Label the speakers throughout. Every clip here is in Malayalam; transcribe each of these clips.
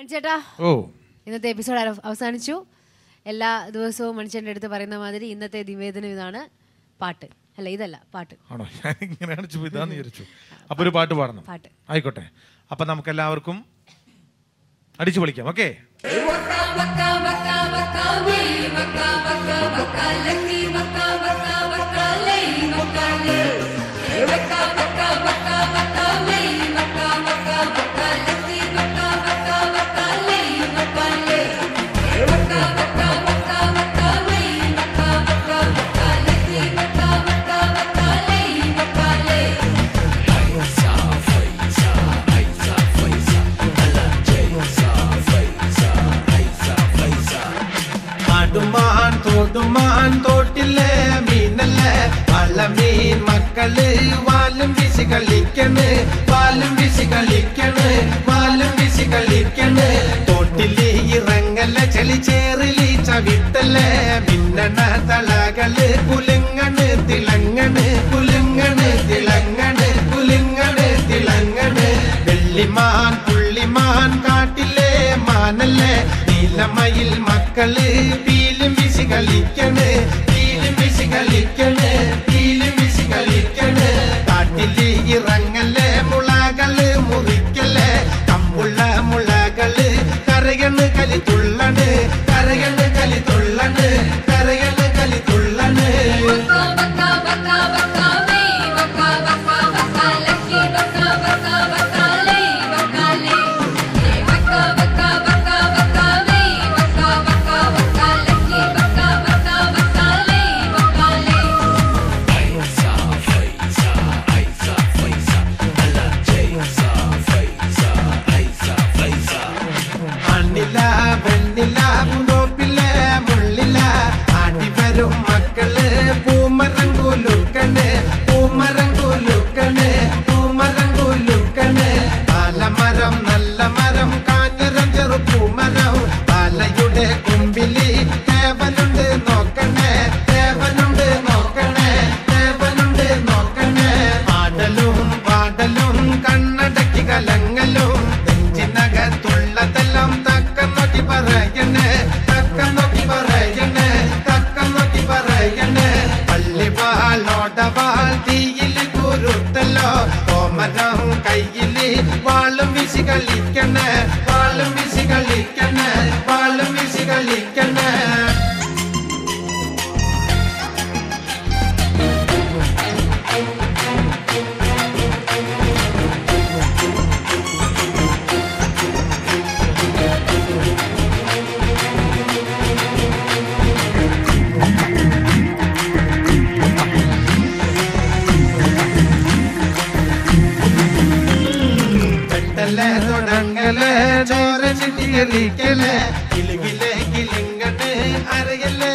Speaker 1: മണിച്ചേട്ടാ
Speaker 2: ഓ.
Speaker 1: ഇന്നത്തെ എപ്പിസോഡ് അവസാനിച്ചു. എല്ലാ ദിവസവും മണിച്ചേട്ടന്റെ അടുത്ത് പറയുന്ന മാതിരി ഇന്നത്തെ നിവേദനം ഇതാണ് പാട്ട്. അല്ല ഇതല്ല പാട്ട്.
Speaker 2: ആണോ? ഞാൻ ഇങ്ങനെയാണ് ഇതാന്ന് വിചാരിച്ചു. അപ്പൊ ഒരു പാട്ട് പാടണം.
Speaker 1: പാട്ട്.
Speaker 2: ആയിക്കോട്ടെ. അപ്പൊ നമുക്ക് എല്ലാവർക്കും അടിച്ചു പൊളിക്കാം ഓക്കെ?
Speaker 3: തോടുമാൻ തോട്ടിലെ മീനല്ലേ? മീൻ മക്കൾ വാലും വിശി കളിക്കണ്. വാലും വിശി കളിക്കണ് വാലും വിശി കളിക്കണ്. തോട്ടിൽ ഇറങ്ങല ചെളി ചേറിലി ചവിട്ടല്ലേ മിന്നണ തളകൾ കുലുങ്ങണ് തിളങ്ങണ് കുലുങ്ങണ് തിളങ്ങണ് കുലുങ്ങണ് തിളങ്ങണ്. വെള്ളിമാൻ പുള്ളിമാൻ കാട്ടിലെ മാനല്ലേ? നീലമയിൽ മക്കൾ പീലും കളിക്കണ് പീലും വീശി കളിക്കണ് പീലും വീശി കളിക്കണ് ഇറങ്ങല്ലേ മുളകൾ കലങ്ങലും നെഞ്ചിനകത്തുള്ളതെല്ലാം തക്കം നോക്കി പറയണേ തക്കം നോക്കി പറയണേ തക്കം നോക്കി പറയണേ. പള്ളിവാളോടവാൾ തീയിൽ കുരുത്തല്ലോ. കോമരം കയ്യിൽ വാളും വിശി കളിക്കണേ വാളും വിശി കളിക്കണേ. ചിട്ടിയലിക്കല് കിലുകിലെ കിലുങ്ങണ് അരയിലെ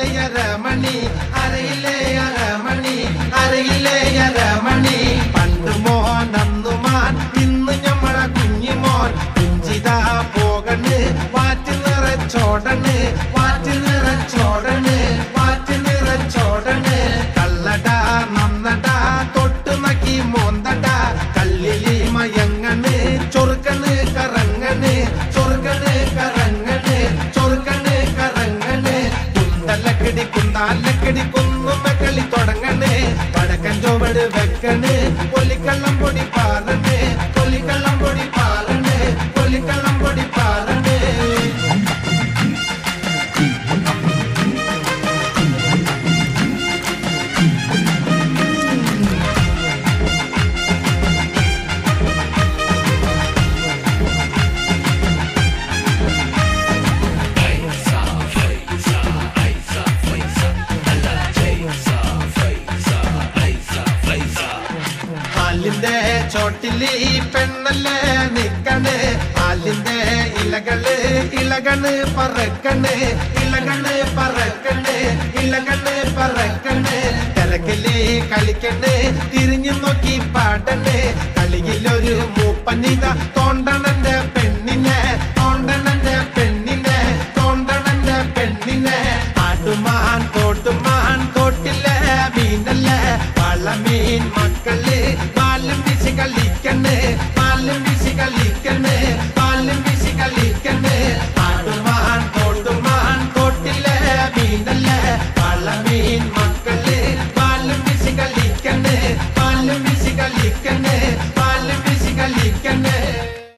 Speaker 3: കുന്താലക്കടി കുന്നുമ്മ കളി തുടങ്ങണ് വെക്കണ്. പൊല്ലിക്കള്ളം പൊടി ആലിന്റെ ചോട്ടിലി പെണ്ണല്ലേ നിക്കണ്? ആലിന്റെ ഇലകൾ ഇലകണ് പറക്കണ്. ഇലകണ് പറക്കണ്. ഇലകണ് പറക്കണ്. തിരക്കിൽ കളിക്കണ്. തിരിഞ്ഞു നോക്കി പാടണ്. കളിയിലൊരു മൂപ്പനിത തോണ്ടണന്റെ വളമീൻ മക്കൾ പാലും വീശി കളിക്കണ് പാലും വീശി